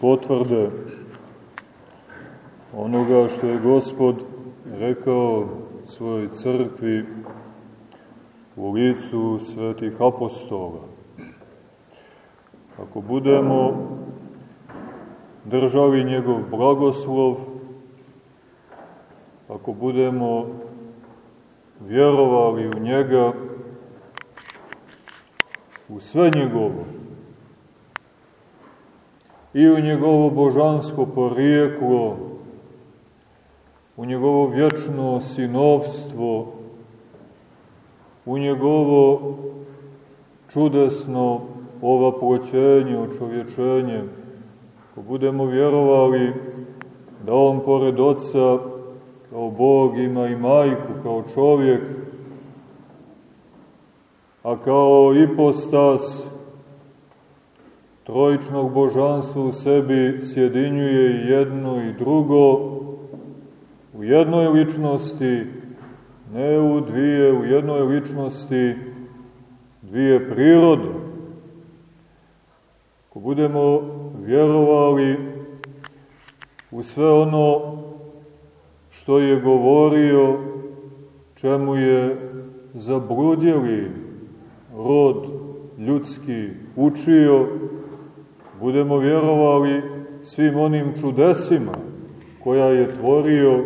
potvrde onoga što je Gospod rekao svojoj crkvi u licu svetih apostola. Ako budemo držali njegov blagoslov, ako budemo vjerovali u njega, u sve njegovo, i u njegovo božansko porijeklo, u njegovo vječno sinovstvo, u njegovo čudesno ovaploćenje, očovječenje, ako budemo vjerovali da on pored Otca kao Bog ima i majku, kao čovjek, a kao ipostas trojičnog božanstva u sebi sjedinjuje i jedno i drugo u jednoj ličnosti, ne u dvije, u jednoj ličnosti dvije prirode. Ako budemo vjerovali u sve ono što je govorio, čemu je zabrudjeli rod ljudski učio, budemo vjerovali svim onim čudesima koja je tvorio,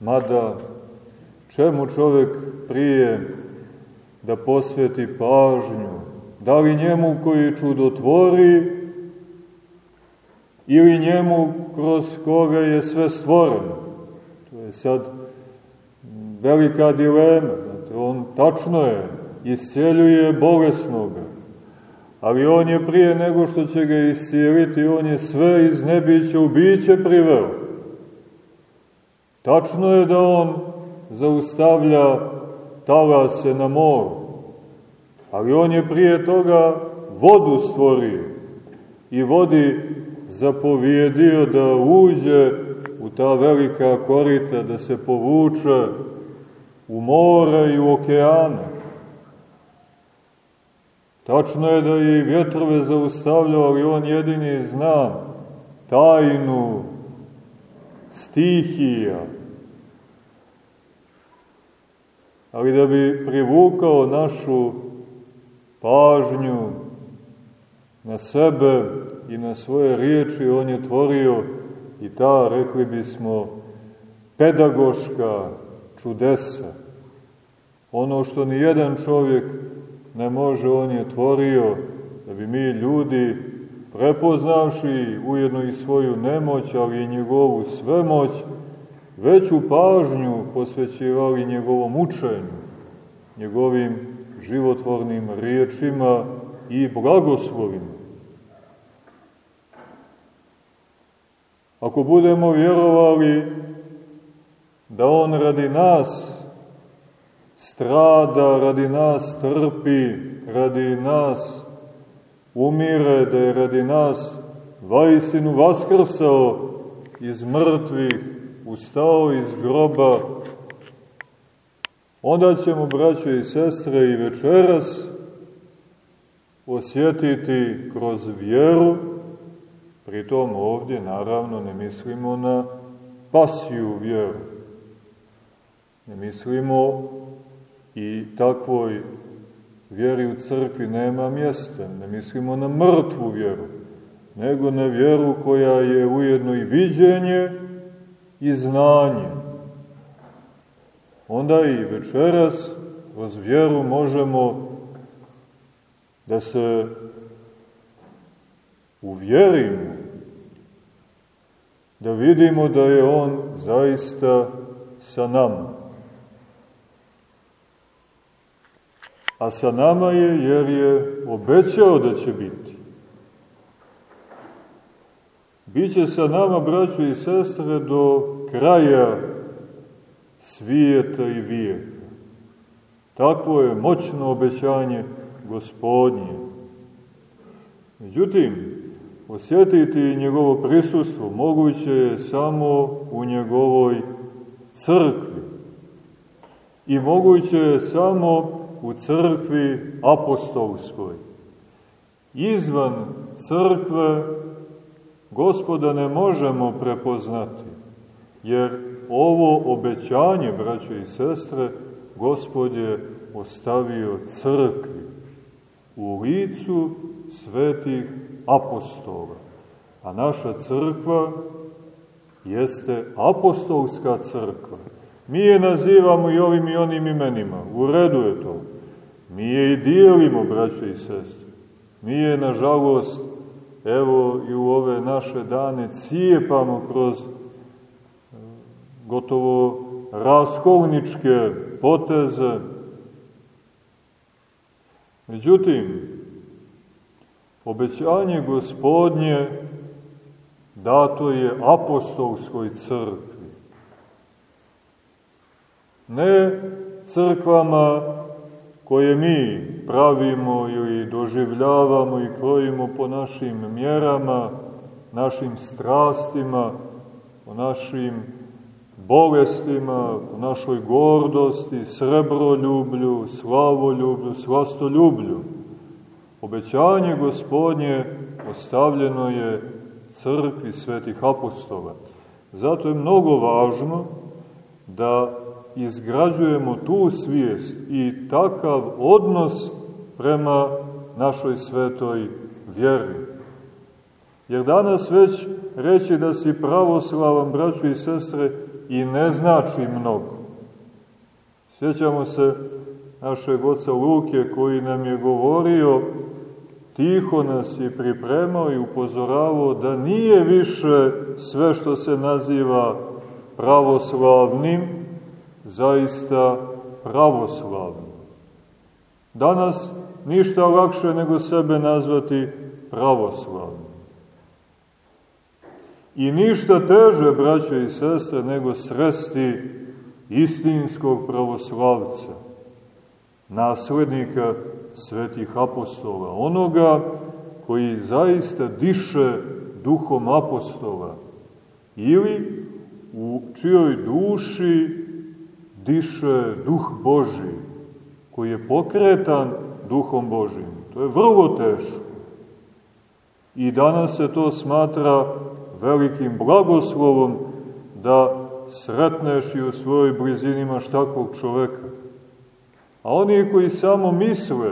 mada čemu čovek prije da posveti pažnju, da li njemu koji čudotvori ili njemu kroz koga je sve stvoreno. To je sad velika dilema. Znate, on tačno je, isceljuje bolesnoga, ali on je prije nego što će ga iscijeliti, on je sve iz nebića u biće priveo. Tačno je da on zaustavlja talase na moru, ali on je prije toga vodu stvorio i vodi zapovjedio da uđe u ta velika korita, da se povuče u more i u okeane. Tačno je da je i vjetrove zaustavljao, ali on jedini zna tajnu stihija. Ali da bi privukao našu pažnju na sebe i na svoje riječi, on je tvorio i ta, rekli bismo, pedagoška čudesa. Ono što ni jedan čovjek ne može, on je tvorio da bi mi ljudi prepoznavši ujedno i svoju nemoć, ali i njegovu svemoć, veću pažnju posvećivali njegovom učenju, njegovim životvornim riječima i blagoslovima. Ako budemo vjerovali da On radi nas strada, radi nas trpi, radi nas umire, da je radi nas vajsinu vaskrsao iz mrtvih, ustao iz groba, onda ćemo, braćo i sestre, i večeras osjetiti kroz vjeru, pritom ovdje naravno ne mislimo na pasiju vjeru, ne mislimo i takvoj vjeri u crkvi nema mjesta. Ne mislimo na mrtvu vjeru, nego na vjeru koja je ujedno i viđenje i znanje. Onda i večeras kroz vjeru možemo da se uvjerimo, da vidimo da je On zaista sa nama. A sa nama je jer je obećao da će biti. Biće sa nama, braćo i sestre, do kraja svijeta i vijeka. Takvo je moćno obećanje gospodnje. Međutim, osjetiti njegovo prisustvo moguće je samo u njegovoj crkvi. I moguće je samo u crkvi apostolskoj. Izvan crkve gospoda ne možemo prepoznati, jer ovo obećanje, braćo i sestre, gospod je ostavio crkvi u licu svetih apostola. A naša crkva jeste apostolska crkva. Mi je nazivamo i ovim i onim imenima. U redu je to. Mi je i dijelimo, braćo i sestre. Mi je, nažalost, evo i u ove naše dane cijepamo kroz e, gotovo raskolničke poteze. Međutim, obećanje gospodnje dato je apostolskoj crkvi. Ne crkvama koje mi pravimo ili doživljavamo i krojimo po našim mjerama, našim strastima, po našim bolestima, po našoj gordosti, srebroljublju, slavoljublju, svastoljublju. Obećanje gospodnje ostavljeno je crkvi svetih apostola. Zato je mnogo važno da izgrađujemo tu svijest i takav odnos prema našoj svetoj vjeri. Jer danas već reći da si pravoslavan, braću i sestre, i ne znači mnogo. Sjećamo se našeg oca Luke koji nam je govorio, tiho nas je pripremao i upozoravao da nije više sve što se naziva pravoslavnim, zaista pravoslavno. Danas ništa lakše nego sebe nazvati pravoslavno. I ništa teže, braćo i sestre, nego sresti istinskog pravoslavca, naslednika svetih apostola, onoga koji zaista diše duhom apostola ili u čijoj duši diše duh Boži, koji je pokretan duhom Božim. To je vrlo teško. I danas se to smatra velikim blagoslovom da sretneš i u svojoj blizini imaš takvog čoveka. A oni koji samo misle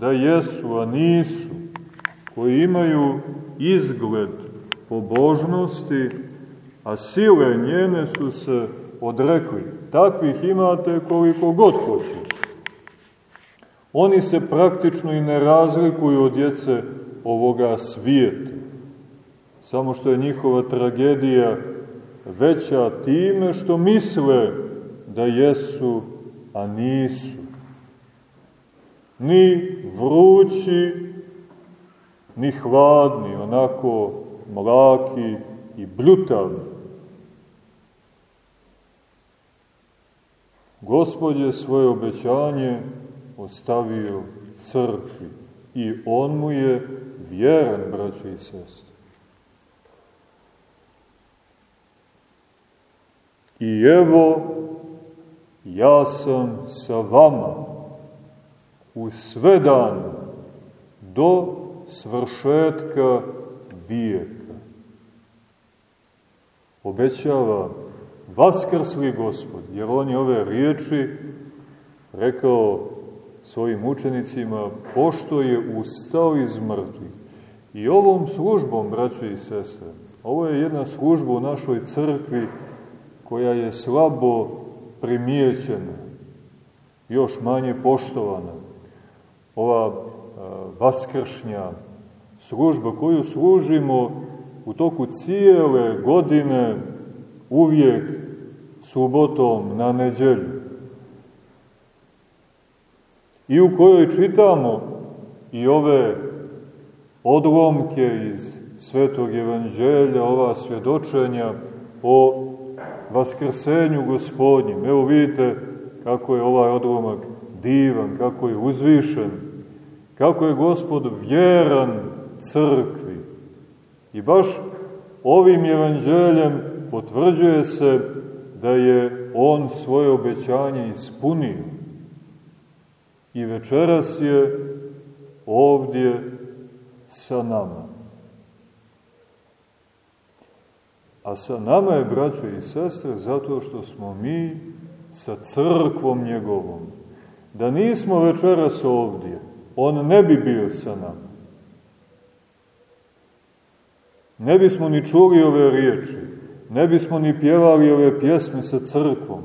da jesu, a nisu, koji imaju izgled pobožnosti, a sile njene su se odrekli. Takvih imate koliko god hoćete. Oni se praktično i ne razlikuju od djece ovoga svijeta. Samo što je njihova tragedija veća time što misle da jesu, a nisu. Ni vrući, ni hladni, onako mlaki i bljutavi. Gospod je svoje obećanje ostavio crkvi i on mu je vjeran, braćo i sestre. I evo, ja sam sa vama u sve dan do svršetka vijeka. Obećava vaskrsli gospod, jer on je ove riječi rekao svojim učenicima, pošto je ustao iz mrtvih. I ovom službom, braćo i sestre, ovo je jedna služba u našoj crkvi koja je slabo primijećena, još manje poštovana. Ova a, vaskršnja služba koju služimo u toku cijele godine uvijek subotom na neđelju. I u kojoj čitamo i ove odlomke iz Svetog Evanđelja, ova svjedočenja o vaskrsenju gospodnjem. Evo vidite kako je ovaj odlomak divan, kako je uzvišen, kako je gospod vjeran crkvi. I baš ovim evanđeljem potvrđuje se da je on svoje obećanje ispunio. I večeras je ovdje sa nama. A sa nama je, braćo i sestre, zato što smo mi sa crkvom njegovom. Da nismo večeras ovdje, on ne bi bio sa nama. Ne bismo ni čuli ove riječi, ne bismo ni pjevali ove pjesme sa crkvom.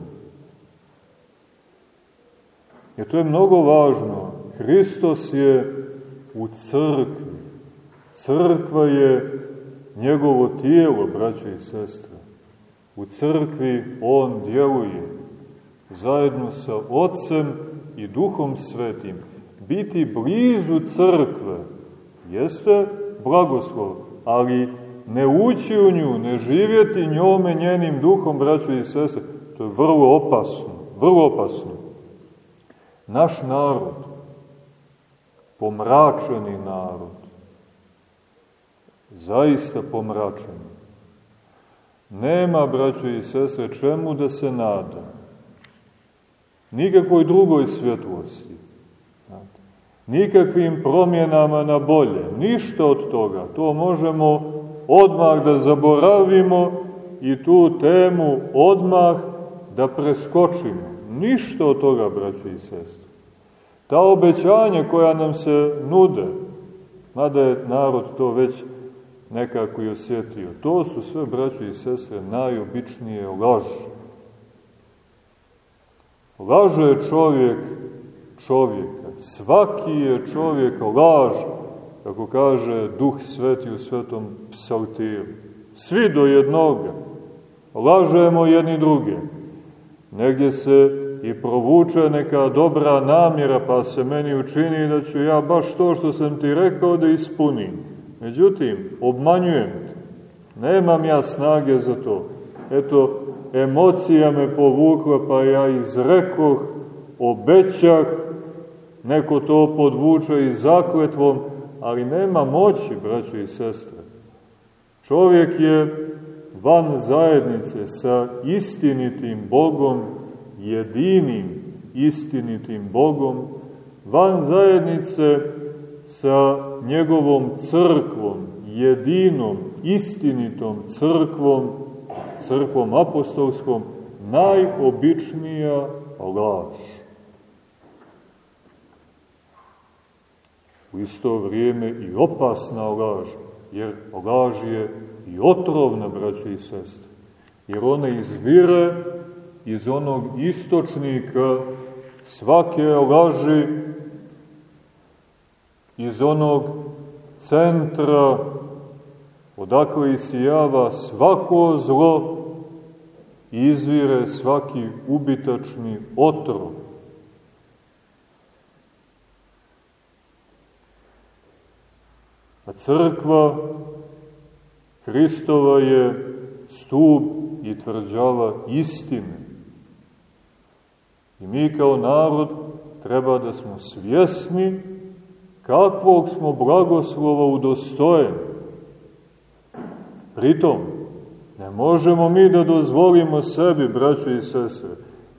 Jer to je mnogo važno. Hristos je u crkvi. Crkva je njegovo tijelo, braće i sestre. U crkvi on djeluje zajedno sa Otcem i Duhom Svetim. Biti blizu crkve jeste blagoslov, ali ne ući u nju, ne živjeti njome njenim duhom, braćo i sese, to je vrlo opasno, vrlo opasno. Naš narod, pomračeni narod, zaista pomračeni, nema, braćo i sese, čemu da se nada. Nikakvoj drugoj svjetlosti. Nikakvim promjenama na bolje. Ništa od toga. To možemo odmah da zaboravimo i tu temu odmah da preskočimo. Ništa od toga, braći i sestre. Ta obećanja koja nam se nude, mada je narod to već nekako i osjetio, to su sve, braći i sestre, najobičnije laži. Laže čovjek čovjeka. Svaki je čovjek laž, kako kaže Duh Sveti u Svetom psaltiru. Svi do jednoga. Lažemo jedni druge. Negdje se i provuče neka dobra namjera, pa se meni učini da ću ja baš to što sam ti rekao da ispunim. Međutim, obmanjujem te. Nemam ja snage za to. Eto, emocija me povukla, pa ja izrekoh, obećah, neko to podvuče i zakletvom, ali nema moći, braćo i sestre. Čovjek je van zajednice sa istinitim Bogom, jedinim istinitim Bogom, van zajednice sa njegovom crkvom, jedinom, istinitom crkvom, crkvom apostolskom, najobičnija laž. U isto vrijeme i opasna laž, jer laž je i otrovna, braće i sestre, jer ona izvire iz onog istočnika svake laži, iz onog centra odakle isijava svako zlo i izvire svaki ubitačni otrov. Crkva Hristova je stup i tvrđava istine. I mi kao narod treba da smo svjesni kakvog smo blagoslova udostojeni. Pritom, ne možemo mi da dozvolimo sebi, braćo i sestre,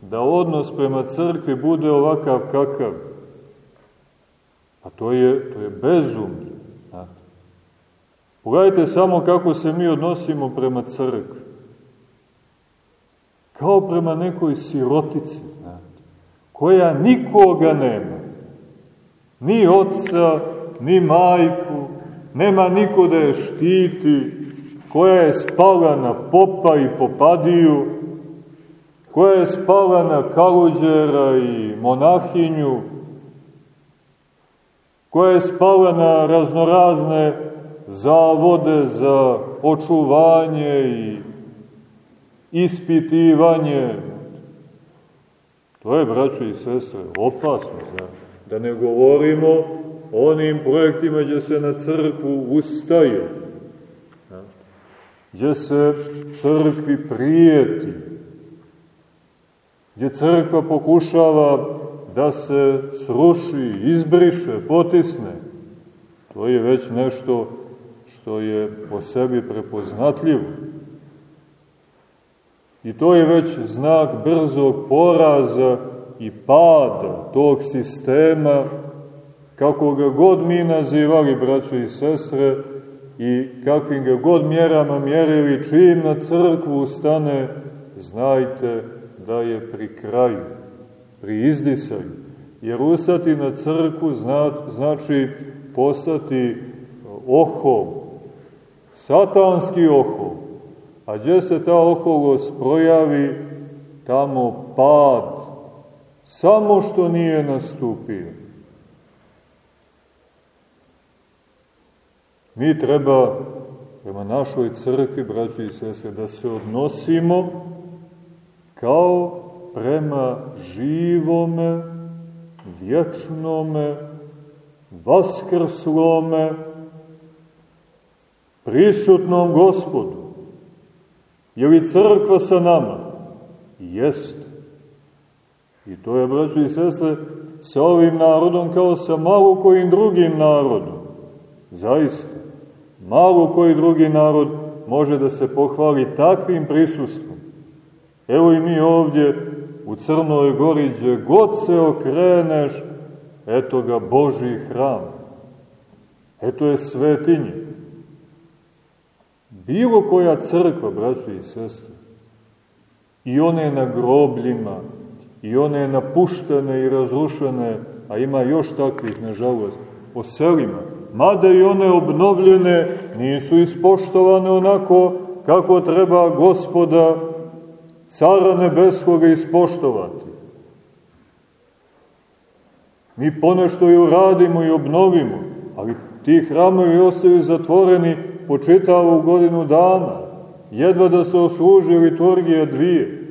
da odnos prema crkvi bude ovakav kakav. A to je, to je bezumlje. Pogledajte samo kako se mi odnosimo prema crkvi. Kao prema nekoj sirotici, znate, koja nikoga nema. Ni oca, ni majku, nema niko da je štiti, koja je spala na popa i popadiju, koja je spala na kaluđera i monahinju, koja je spala na raznorazne zavode za očuvanje i ispitivanje. To je, braćo i sestre, opasno. Znači. Da ne govorimo o onim projektima gdje se na crkvu ustaje, gdje se crkvi prijeti, gdje crkva pokušava da se sruši, izbriše, potisne. To je već nešto što je po sebi prepoznatljivo. I to je već znak brzog poraza i pada tog sistema kako ga god mi nazivali, braćo i sestre, i kakvim ga god mjerama mjerili, čim na crkvu stane, znajte da je pri kraju, pri izdisaju. Jer ustati na crkvu zna, znači postati ohol, satanski ohol. A gdje se ta oholost projavi, tamo pad, samo što nije nastupio. Mi treba prema našoj crkvi, braći i sese, da se odnosimo kao prema živome, vječnome, vaskrslome, prisutnom gospodu. Je li crkva sa nama? Jeste. I to je, braći i sestre, sa ovim narodom kao sa malo kojim drugim narodom. Zaista. Malo koji drugi narod može da se pohvali takvim prisustvom. Evo i mi ovdje u Crnoj gori, gdje god se okreneš, eto ga Boži hram. Eto je svetinje. Bilo koja crkva, braćo i sestre, i one na grobljima, i one napuštene i razrušene, a ima još takvih, nažalost, po selima, mada i one obnovljene nisu ispoštovane onako kako treba gospoda cara nebeskoga ispoštovati. Mi ponešto i uradimo i obnovimo, ali ti hramovi ostaju zatvoreni po čitavu godinu dana, jedva da se osluži liturgija dvije.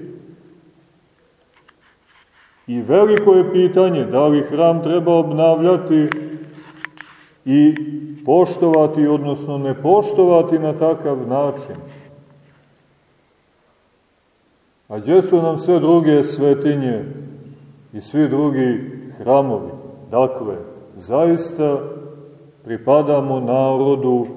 I veliko je pitanje da li hram treba obnavljati i poštovati, odnosno ne poštovati na takav način. A gdje su nam sve druge svetinje i svi drugi hramovi? Dakle, zaista pripadamo narodu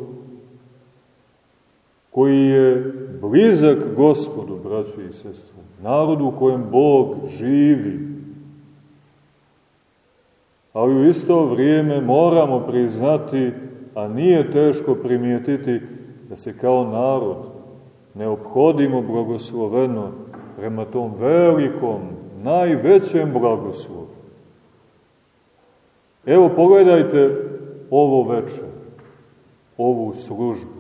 koji je blizak gospodu, braćo i sestre. Narodu u kojem Bog živi. Ali u isto vrijeme moramo priznati, a nije teško primijetiti, da se kao narod ne obhodimo blagosloveno prema tom velikom, najvećem blagoslovu. Evo pogledajte ovo večer, ovu službu.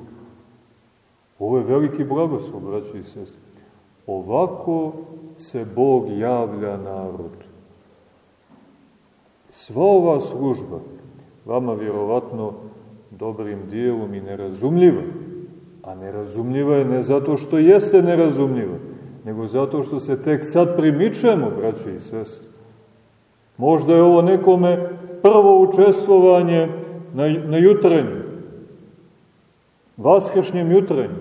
Ovo je veliki blagoslov, braći i sestri. Ovako se Bog javlja narodu. Sva ova služba, vama vjerovatno dobrim dijelom i nerazumljiva, a nerazumljiva je ne zato što jeste nerazumljiva, nego zato što se tek sad primičemo, braći i sestri. Možda je ovo nekome prvo učestvovanje na, na jutrenju, vaskršnjem jutrenju,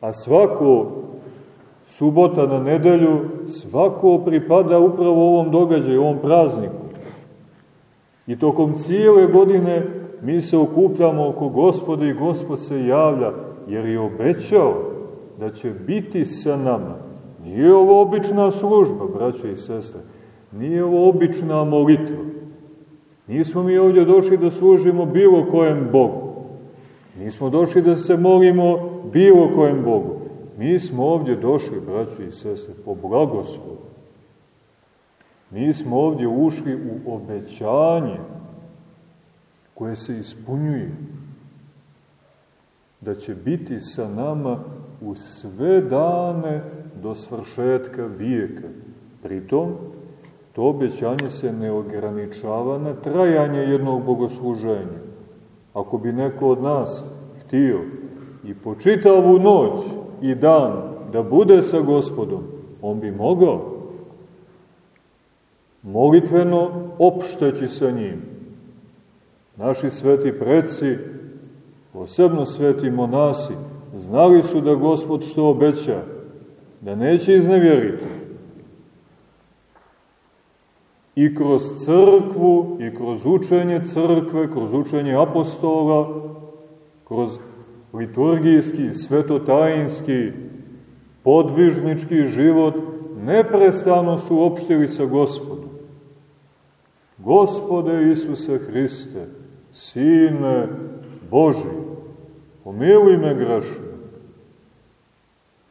a svako subota na nedelju, svako pripada upravo ovom događaju, ovom prazniku. I tokom cijele godine mi se okupljamo oko gospoda i gospod se javlja, jer je obećao da će biti sa nama. Nije ovo obična služba, braće i sestre. Nije ovo obična molitva. Nismo mi ovdje došli da služimo bilo kojem Bogu. Nismo došli da se molimo bilo kojem Bogu. Mi smo ovdje došli, braći i sestre, po blagoslovu. Mi smo ovdje ušli u obećanje koje se ispunjuje da će biti sa nama u sve dane do svršetka vijeka. Pritom, to obećanje se ne ograničava na trajanje jednog bogosluženja. Ako bi neko od nas htio i po čitavu noć i dan da bude sa gospodom, on bi mogao molitveno opšteći sa njim. Naši sveti preci, posebno sveti monasi, znali su da gospod što obeća, da neće iznevjeriti. I kroz crkvu, i kroz učenje crkve, kroz učenje apostola, kroz liturgijski, svetotajinski, podvižnički život, neprestano su opštili sa gospodom. Gospode Isuse Hriste, Sine Boži, pomiluj me grešu.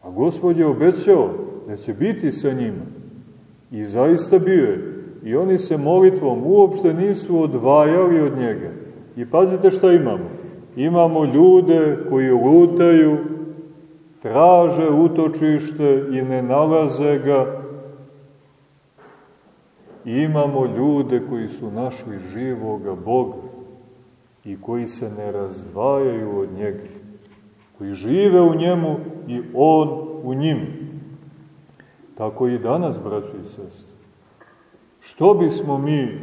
A Gospod je obećao da će biti sa njima. I zaista bio je. I oni se molitvom uopšte nisu odvajali od njega. I pazite šta imamo. Imamo ljude koji lutaju, traže utočište i ne nalaze ga. I imamo ljude koji su našli živoga Boga i koji se ne razdvajaju od njega, koji žive u njemu i on u njim. Tako i danas, braćo i sestre. Što bismo mi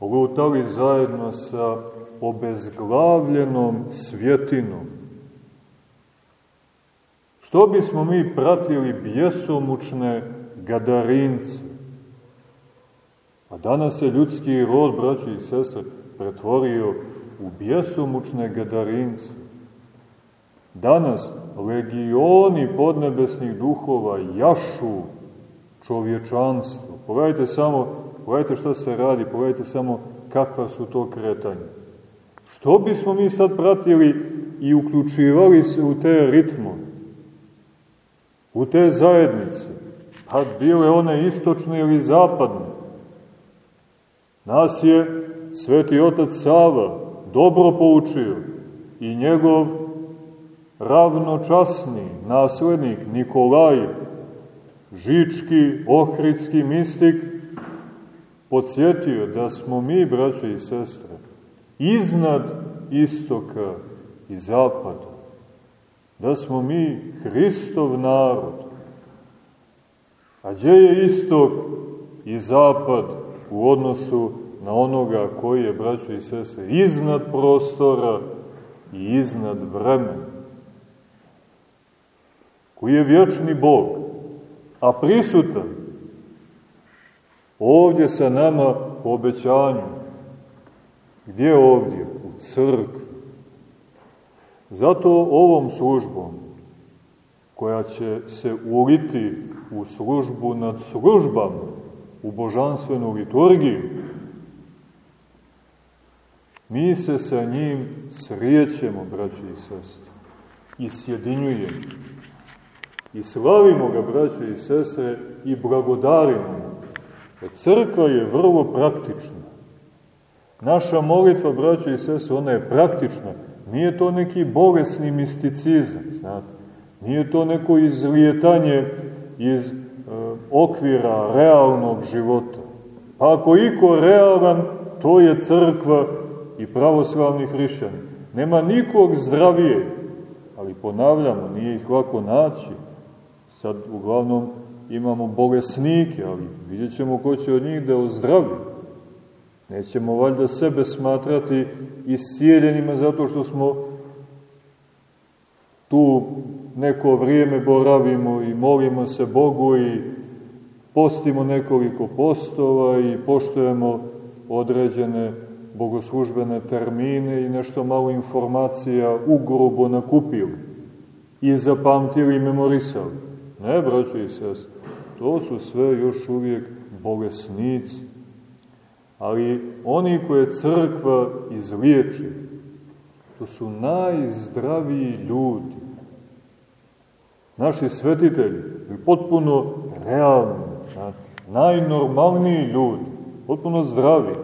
lutali zajedno sa obezglavljenom svjetinom? Što bismo mi pratili bjesomučne gadarince? A danas se ljudski rod, braćo i sestre, pretvorio u bjesomučne gadarince. Danas legioni podnebesnih duhova jašu čovječanstvo. Pogledajte samo, pogledajte šta se radi, pogledajte samo kakva su to kretanja. Što bismo mi sad pratili i uključivali se u te ritmove, u te zajednice, pa bile one istočne ili zapadne. Nas je sveti otac Sava dobro poučio i njegov ravnočasni naslednik Nikolaj, žički, ohridski mistik, podsjetio da smo mi, braće i sestre, iznad istoka i zapada, da smo mi Hristov narod. A gdje je istok i zapad u odnosu na onoga koji je, braćo i sestre, iznad prostora i iznad vremena? Koji je vječni Bog, a prisutan ovdje sa nama po obećanju. Gdje ovdje? U crkvi. Zato ovom službom, koja će se uliti u službu nad službama, u božanstvenu liturgiju, mi se sa njim srijećemo, braći i sestri, i sjedinjujemo. I slavimo ga, braće i sestre, i blagodarimo ga. Crkva je vrlo praktična. Naša molitva, braće i sestre, ona je praktična. Nije to neki bolesni misticizam, znate. Nije to neko izlijetanje iz e, okvira realnog života. Pa ako iko realan, to je crkva i pravoslavni hrišćani. Nema nikog zdravije, ali ponavljamo, nije ih lako naći Sad uglavnom imamo bolesnike, ali vidjet ćemo ko će od njih da ozdravi. Nećemo valjda sebe smatrati iscijeljenima zato što smo tu neko vrijeme boravimo i molimo se Bogu i postimo nekoliko postova i poštojemo određene bogoslužbene termine i nešto malo informacija ugrubo nakupili i zapamtili i memorisali. Ne, braćo i sest, to su sve još uvijek bolesnici. Ali oni koje crkva izliječi, to su najzdraviji ljudi. Naši svetitelji, potpuno realni, znate, najnormalniji ljudi, potpuno zdravi,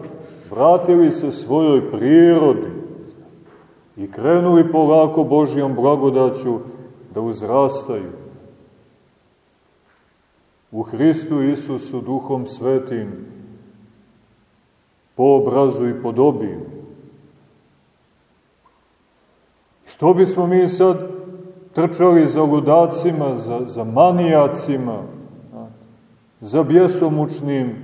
vratili se svojoj prirodi i krenuli polako Božijom blagodaću da uzrastaju, u Hristu Isusu Duhom Svetim, po obrazu i podobiju. Što bismo mi sad trčali za ludacima, za, za manijacima, za bjesomučnim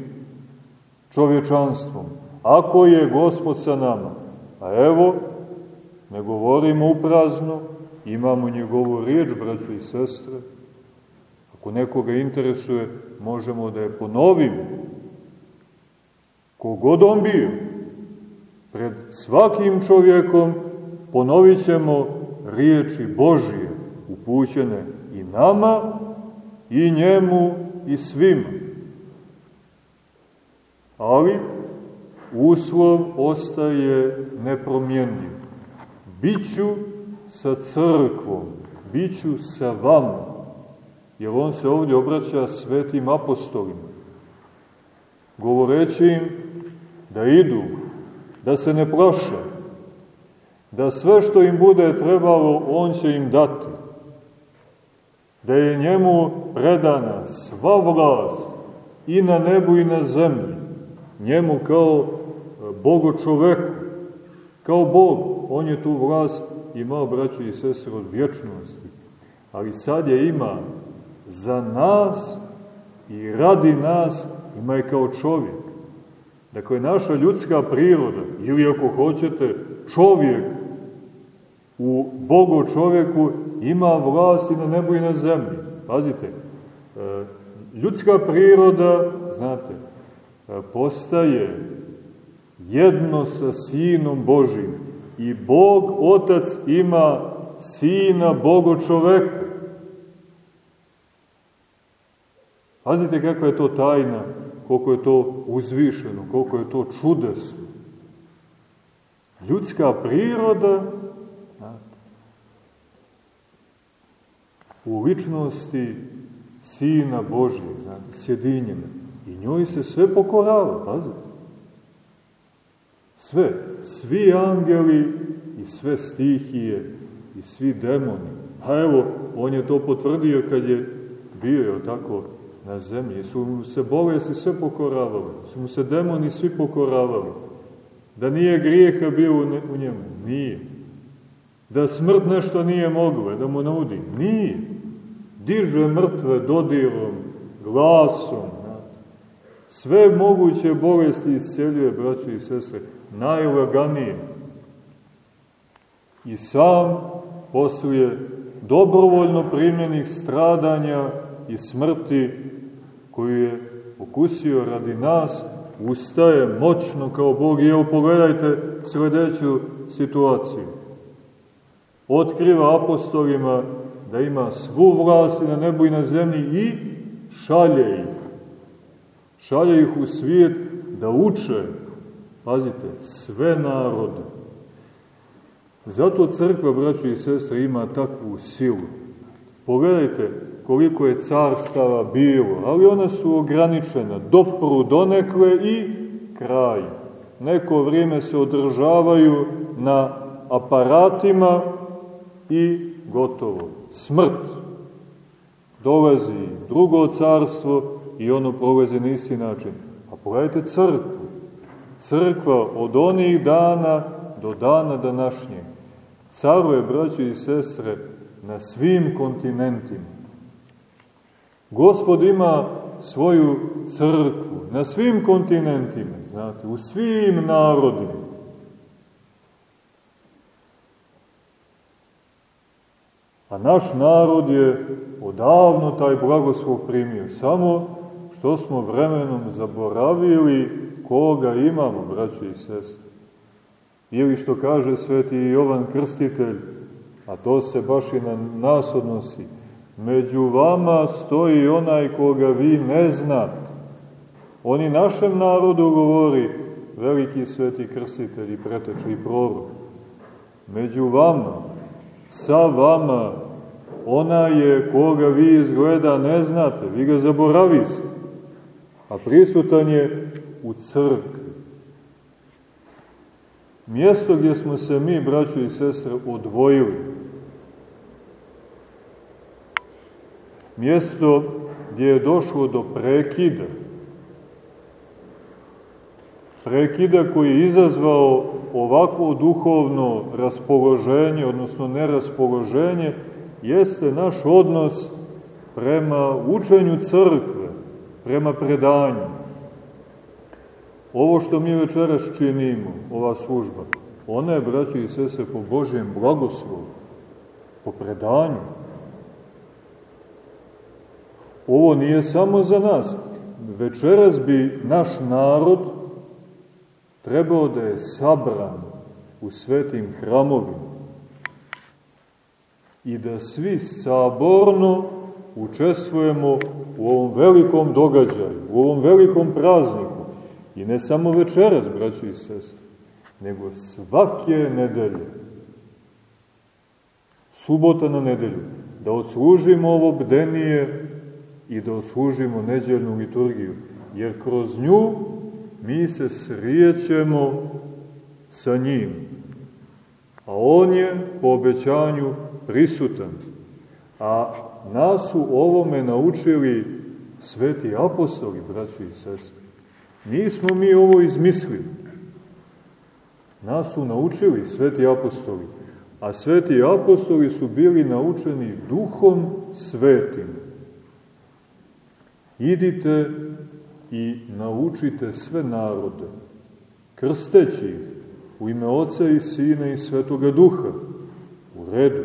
čovječanstvom, ako je Gospod sa nama. A evo, ne govorimo uprazno, imamo njegovu riječ, braćo i sestre, Ako nekoga interesuje, možemo da je ponovimo. Kogod on bio, pred svakim čovjekom ponovit ćemo riječi Božije, upućene i nama, i njemu, i svima. Ali, uslov ostaje nepromjenjiv. Biću sa crkvom, biću sa vama, jer on se ovdje obraća svetim apostolima, govoreći im da idu, da se ne plaše, da sve što im bude trebalo, on će im dati, da je njemu predana sva vlast i na nebu i na zemlji, njemu kao Bogo čoveku, kao Bog, on je tu vlast imao, braću i sestre, od vječnosti, ali sad je ima za nas i radi nas, ima je kao čovjek. Dakle, naša ljudska priroda, ili ako hoćete, čovjek u Bogu čovjeku ima vlast i na nebu i na zemlji. Pazite, e, ljudska priroda, znate, e, postaje jedno sa Sinom Božim i Bog Otac ima Sina Bogo čoveka. Pazite kakva je to tajna, koliko je to uzvišeno, koliko je to čudesno. Ljudska priroda u ličnosti Sina Božijeg, znate, sjedinjena. I njoj se sve pokorava, pazite. Sve, svi angeli i sve stihije i svi demoni. Pa evo, on je to potvrdio kad je bio, je tako, na zemlji. Su mu se bolesti sve pokoravali, su mu se demoni svi pokoravali. Da nije grijeha bio u njemu? Nije. Da smrt nešto nije mogla, da mu naudi? Nije diže mrtve dodirom, glasom, sve moguće bolesti isceljuje, braćo i sestre, najlaganije. I sam poslije dobrovoljno primjenih stradanja i smrti koju je pokusio radi nas, ustaje moćno kao Bog. I evo pogledajte sledeću situaciju. Otkriva apostolima da ima svu vlast na nebu i na zemlji i šalje ih. Šalje ih u svijet da uče, pazite, sve narode. Zato crkva, braćo i sestre, ima takvu silu. Pogledajte koliko je carstava bilo, ali ona su ograničena, dopru donekle i kraj. Neko vrijeme se održavaju na aparatima i gotovo smrt. Dolazi drugo carstvo i ono prolazi na isti način. A pogledajte crkvu. Crkva od onih dana do dana današnjeg. Caruje, braći i sestre, na svim kontinentima. Gospod ima svoju crkvu na svim kontinentima, znate, u svim narodima. A naš narod je odavno taj blagoslov primio. Samo što smo vremenom zaboravili koga imamo, braći i sestre. Ili što kaže sveti Jovan Krstitelj, a to se baš i na nas odnosi, među vama stoji onaj koga vi ne znate. On i našem narodu govori, veliki sveti krstitelj i preteč i prorok. Među vama, sa vama, ona je koga vi izgleda ne znate, vi ga zaboraviste, a prisutan je u crkvi. Mjesto gdje smo se mi, braćo i sestre, odvojili. Mjesto gdje je došlo do prekida. Prekida koji je izazvao ovakvo duhovno raspoloženje, odnosno neraspoloženje, jeste naš odnos prema učenju crkve, prema predanju. Ovo što mi večeras činimo, ova služba, ona je, braći i sese, po Božjem blagoslovu, po predanju. Ovo nije samo za nas. Večeras bi naš narod trebao da je sabran u svetim hramovima i da svi saborno učestvujemo u ovom velikom događaju, u ovom velikom prazniku. I ne samo večeras, braćo i sestre, nego svake nedelje. Subota na nedelju. Da odslužimo ovo bdenije i da odslužimo neđeljnu liturgiju. Jer kroz nju mi se srijećemo sa njim. A on je po obećanju prisutan. A nas su ovome naučili sveti apostoli, braći i sestri. Nismo mi ovo izmislili. Nas su naučili sveti apostoli. A sveti apostoli su bili naučeni duhom svetim. Idite i naučite sve narode, krsteći ih u ime Oca i Sina i Svetoga Duha. U redu,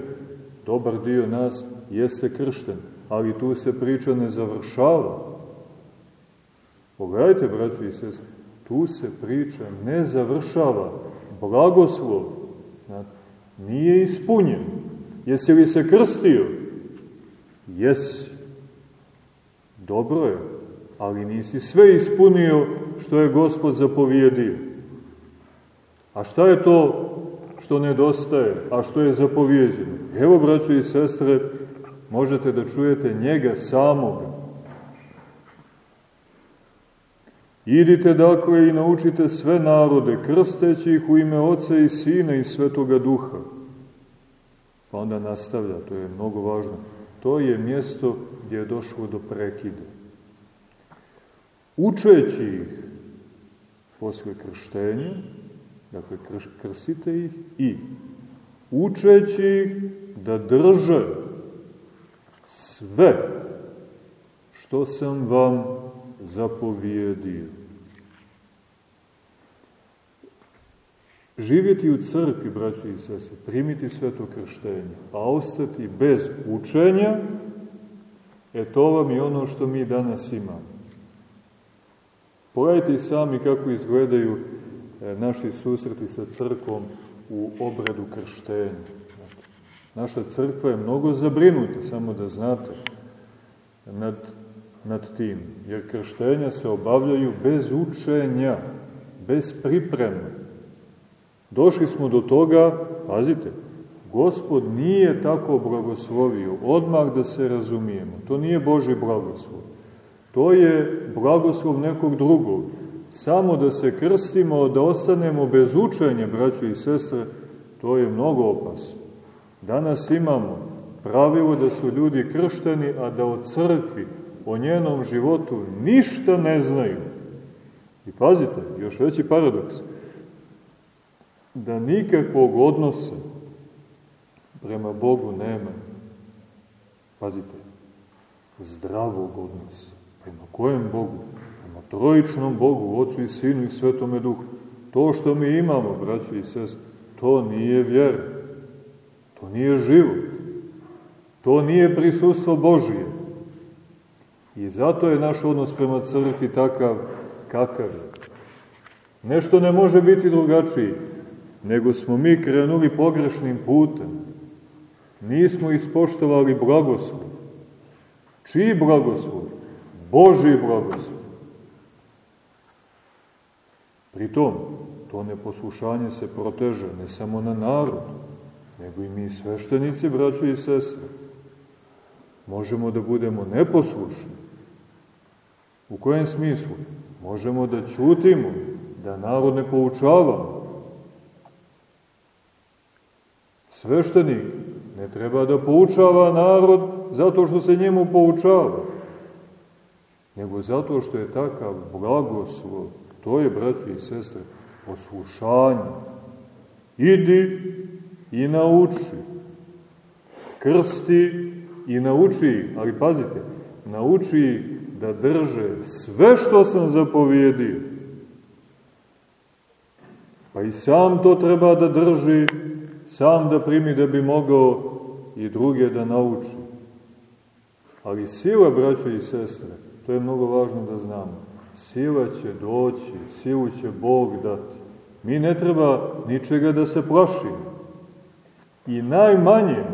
dobar dio nas jeste kršten, ali tu se priča ne završava. Pogledajte, braći i sest, tu se priča ne završava. Blagoslov, znate, nije ispunjen. Jesi li se krstio? Jesi. Dobro je, ali nisi sve ispunio što je Gospod zapovjedio. A šta je to što nedostaje, a što je zapovjeđeno? Evo, braćo i sestre, možete da čujete njega samoga. Idite dakle i naučite sve narode, krsteći ih u ime Oca i Sina i Svetoga Duha. Pa onda nastavlja, to je mnogo važno. To je mjesto gdje je došlo do prekida. Učeći ih posle krštenja, dakle krsite ih i učeći ih da drže sve što sam vam zapovjedio. Živjeti u crkvi, braći i sese, primiti sveto krštenje, a ostati bez učenja, e to vam je ono što mi danas imamo. Pogledajte sami kako izgledaju e, naši susreti sa crkvom u obradu krštenja. Naša crkva je mnogo zabrinuta, samo da znate, nad, nad tim. Jer krštenja se obavljaju bez učenja, bez pripreme. Došli smo do toga, pazite, Gospod nije tako blagoslovio, odmah da se razumijemo. To nije Boži blagoslov. To je blagoslov nekog drugog. Samo da se krstimo, da ostanemo bez učenja, braćo i sestre, to je mnogo opasno. Danas imamo pravilo da su ljudi kršteni, a da o crkvi, o njenom životu ništa ne znaju. I pazite, još veći paradoks, da nikakvog odnosa prema Bogu nema. Pazite, zdravog odnosa. Prema kojem Bogu? Prema trojičnom Bogu, Otcu i Sinu i Svetome Duhu. To što mi imamo, braći i sest, to nije vjera. To nije život. To nije prisustvo Božije. I zato je naš odnos prema crkvi takav kakav je. Nešto ne može biti drugačiji, nego smo mi krenuli pogrešnim putem. Nismo ispoštovali blagoslov. Čiji blagoslov? Božiji blagoslov. Pritom, to neposlušanje se proteže ne samo na narod, nego i mi sveštenici, braćo i sestre. Možemo da budemo neposlušni. U kojem smislu? Možemo da ćutimo, da narod ne poučavamo. Sveštenik ne treba da poučava narod zato što se njemu poučava, nego zato što je takav blagoslov. To je, braći i sestre, poslušanje. Idi i nauči. Krsti i nauči, ali pazite, nauči da drže sve što sam zapovjedio. Pa i sam to treba da drži, sam da primi da bi mogao i druge da nauči. Ali sila, braćo i sestre, to je mnogo važno da znamo, sila će doći, silu će Bog dati. Mi ne treba ničega da se plašimo. I najmanje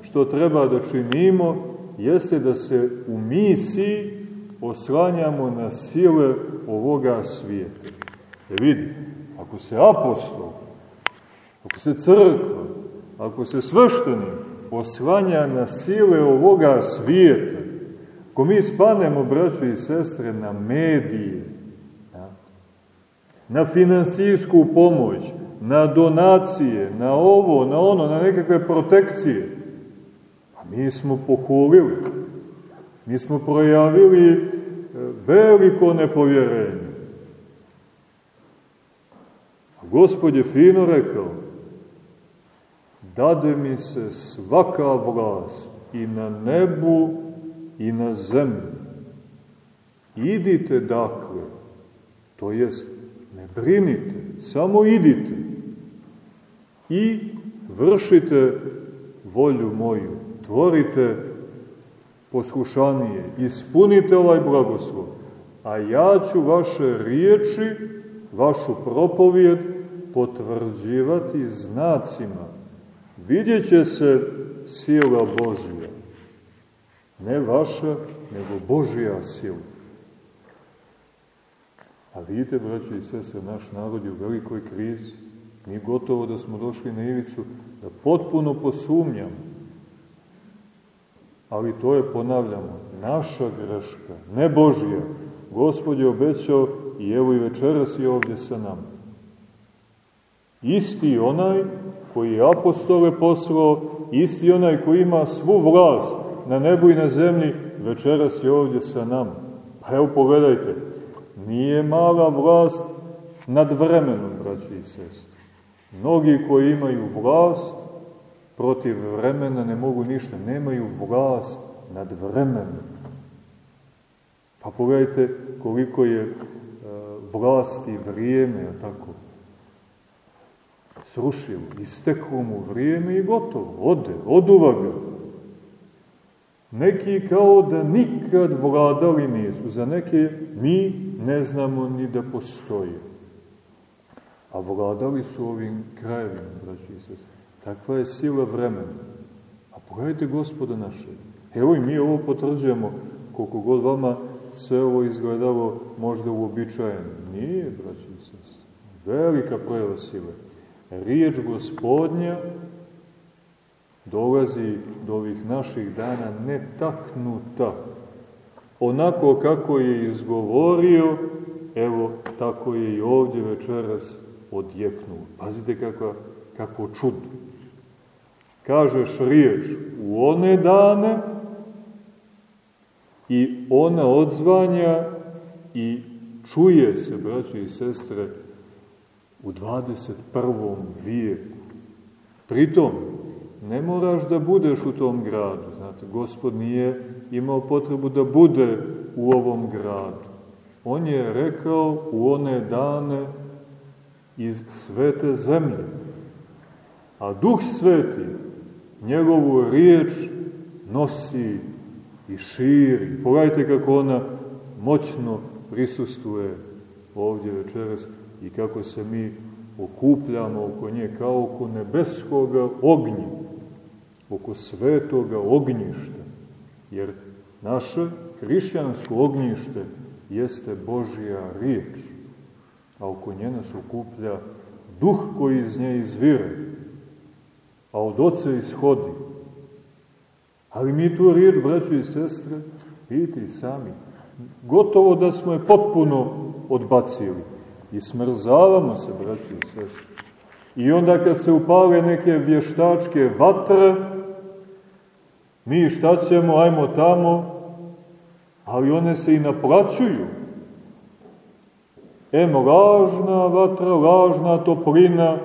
što treba da činimo jeste da se u misiji oslanjamo na sile ovoga svijeta. E vidi, ako se apostol, ako se crkva, ako se svršteni oslanja na sile ovoga svijeta, ako mi spanemo, braćo i sestre, na medije, na finansijsku pomoć, na donacije, na ovo, na ono, na nekakve protekcije, a mi smo pohulili, mi smo projavili e, veliko nepovjerenje. Gospod je fino rekao, dade mi se svaka vlast i na nebu i na zemlji. Idite dakle, to jest ne brinite, samo idite i vršite volju moju, tvorite poslušanije, ispunite ovaj blagoslov, a ja ću vaše riječi, vašu propovijed potvrđivati znacima. Vidjet će se sila Božija. Ne vaša, nego Božija sila. A vidite, braćo i sestre, naš narod je u velikoj krizi. Mi gotovo da smo došli na ivicu da potpuno posumnjamo. Ali to je, ponavljamo, naša greška, ne Božija. Gospod je obećao i evo i večeras je ovdje sa nama. Isti onaj koji je apostole poslao, isti onaj koji ima svu vlast na nebu i na zemlji, večeras je ovdje sa nama. Pa evo pogledajte, nije mala vlast nad vremenom, braći i sestri. Mnogi koji imaju vlast protiv vremena ne mogu ništa, nemaju vlast nad vremenom. Pa pogledajte koliko je e, vlasti vrijeme, tako, srušilo, isteklo mu vrijeme i gotovo, ode, oduva ga. Neki kao da nikad vladali nisu, za neke mi ne znamo ni da postoje. A vladali su ovim krajevima, braći i sest. Takva je sila vremena. A pogledajte gospoda naše. Evo i mi ovo potvrđujemo, koliko god vama sve ovo izgledalo možda uobičajeno. Nije, braći i sest. Velika projeva sile riječ gospodnja dolazi do ovih naših dana netaknuta. Onako kako je izgovorio, evo tako je i ovdje večeras odjeknuo. Pazite kako, kako čudo. Kažeš riječ u one dane i ona odzvanja i čuje se, braći i sestre, u 21. vijeku. Pritom, ne moraš da budeš u tom gradu. Znate, gospod nije imao potrebu da bude u ovom gradu. On je rekao u one dane iz svete zemlje. A Duh Sveti njegovu riječ nosi i širi. Pogledajte kako ona moćno prisustuje ovdje večeras i kako se mi okupljamo oko nje kao oko nebeskoga ognja, oko svetoga ognjišta, jer naše hrišćansko ognjište jeste Božja riječ, a oko nje nas okuplja duh koji iz nje izvire, a od oca ishodi. Ali mi tu riječ, braćo i sestre, vidite i sami, gotovo da smo je potpuno odbacili I smrzavamo se, braći i sestri. I onda kad se upale neke vještačke vatre, mi šta ćemo, ajmo tamo, ali one se i naplaćuju. Em lažna vatra, lažna toplina,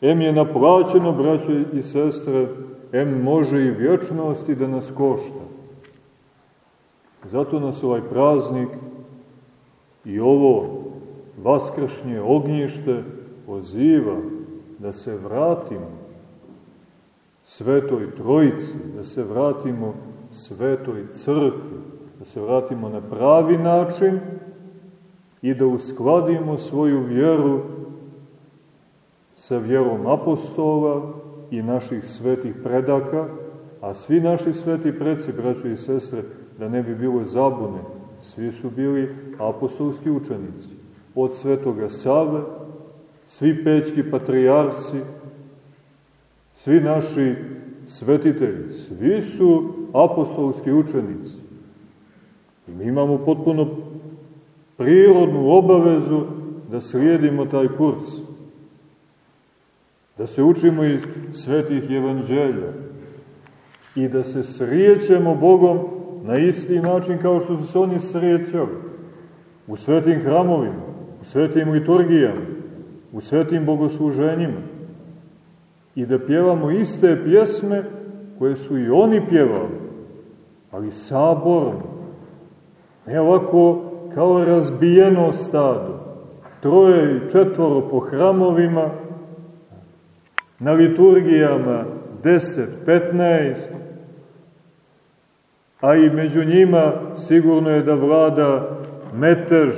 em je naplaćeno, braće i sestre, em može i vječnosti da nas košta. Zato nas ovaj praznik I ovo vaskršnje ognjište poziva da se vratimo svetoj trojici, da se vratimo svetoj crkvi, da se vratimo na pravi način i da uskladimo svoju vjeru sa vjerom apostola i naših svetih predaka, a svi naši sveti preci, braćo i sestre, da ne bi bilo zabune, Svi su bili apostolski učenici. od svetoga Save, svi pećki patrijarsi, svi naši svetitelji, svi su apostolski učenici. I mi imamo potpuno prirodnu obavezu da slijedimo taj kurs, da se učimo iz svetih evanđelja i da se srijećemo Bogom na isti način kao što su se oni srijećali u svetim hramovima, u svetim liturgijama, u svetim bogosluženjima i da pjevamo iste pjesme koje su i oni pjevali, ali saborno, ne ovako kao razbijeno stado, troje i četvoro po hramovima, na liturgijama 10, 15, a i među njima sigurno je da vlada metež,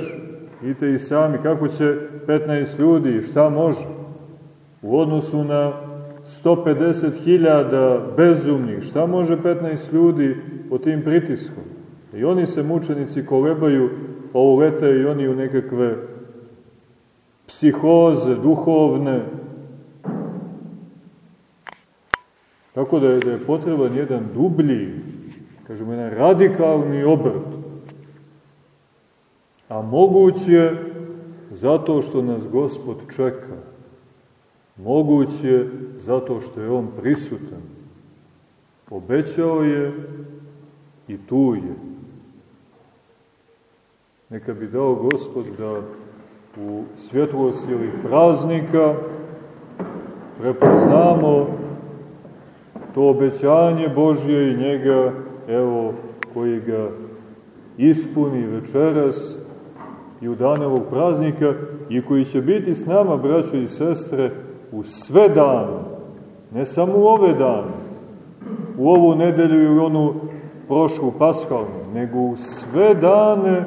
vidite i sami kako će 15 ljudi, šta može, u odnosu na 150.000 bezumnih, šta može 15 ljudi po tim pritiskom? I oni se mučenici kolebaju, pa ulete i oni u nekakve psihoze duhovne. Tako da je, da je potreban jedan dublji, kažemo, jedan radikalni obrt. A moguće zato što nas Gospod čeka. Moguće zato što je On prisutan. Obećao je i tu je. Neka bi dao Gospod da u svjetlosti ovih praznika prepoznamo to obećanje Božje i njega, evo, koji ga ispuni večeras i u dane ovog praznika i koji će biti s nama, braćo i sestre, u sve dane, ne samo u ove dane, u ovu nedelju i onu prošlu paskalnu, nego u sve dane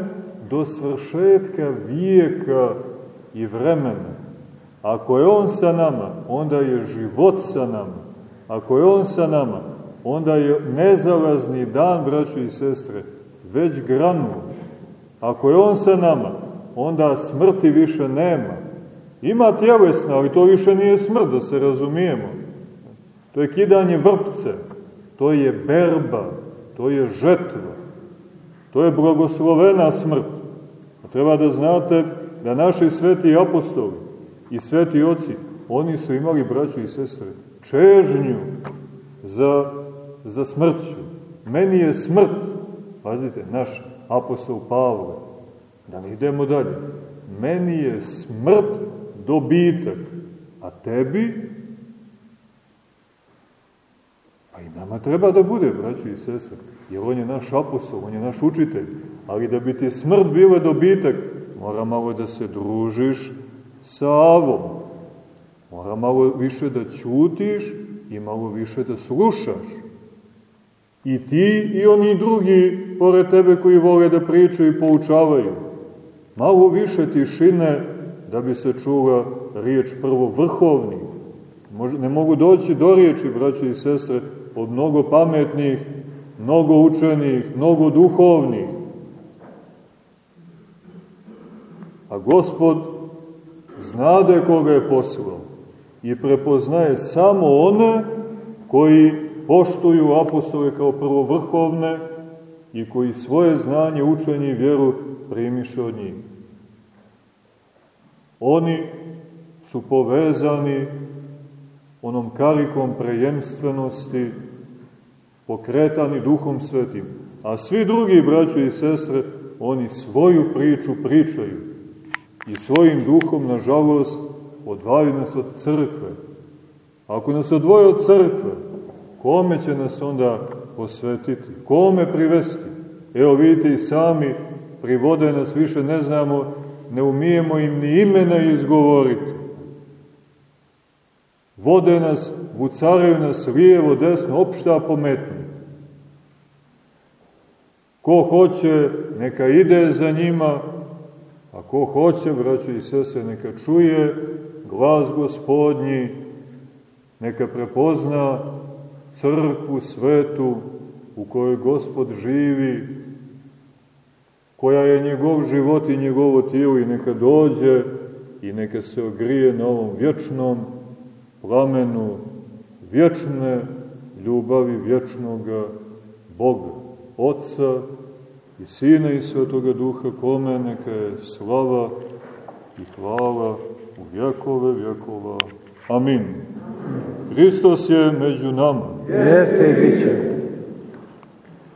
do svršetka vijeka i vremena. Ako je On sa nama, onda je život sa nama. Ako je On sa nama, onda je nezalazni dan, braćo i sestre, već granuo. Ako je On sa nama, onda smrti više nema. Ima tjelesna, ali to više nije smrt, da se razumijemo. To je kidanje vrpce, to je berba, to je žetva, to je blagoslovena smrt. A treba da znate da naši sveti apostoli i sveti oci, oni su imali, braćo i sestre, čežnju za, za smrću. Meni je smrt, pazite, naš apostol Pavle, da ne idemo dalje, meni je smrt dobitak, a tebi Pa i nama treba da bude, braći i sese, jer on je naš apostol, on je naš učitelj. Ali da bi ti smrt bila dobitak, mora malo da se družiš sa Avom. Mora malo više da ćutiš i malo više da slušaš. I ti i oni drugi, pored tebe koji vole da pričaju i poučavaju. Malo više tišine da bi se čula riječ prvo vrhovni. Ne mogu doći do riječi, braće i sestre, od mnogo pametnih, mnogo učenih, mnogo duhovnih. A gospod znade koga je poslao i prepoznaje samo one koji poštuju apostole kao prvovrhovne i koji svoje znanje, učenje i vjeru primiše od njih. Oni su povezani onom karikom prejemstvenosti, pokretani duhom svetim. A svi drugi, braćo i sestre, oni svoju priču pričaju i svojim duhom, nažalost, odvaju nas od crkve. Ako nas odvoje od crkve, kome će nas onda posvetiti? Kome privesti? Evo vidite i sami, privode nas više ne znamo, ne umijemo im ni imena izgovoriti. Vode nas, vucaraju nas lijevo, desno, opšta pometnu. Ko hoće, neka ide za njima, a ko hoće, braćo i sese, neka čuje glas gospodnji, neka prepozna crkvu svetu u kojoj gospod živi koja je njegov život i njegovo tijelo i neka dođe i neka se ogrije na ovom vječnom plamenu vječne ljubavi vječnoga Boga, Otca i Sina i Svetoga Duha, kome neka je slava i hvala u vjekove vjekova. Amin. Hristos je među nama. Jeste i bit će.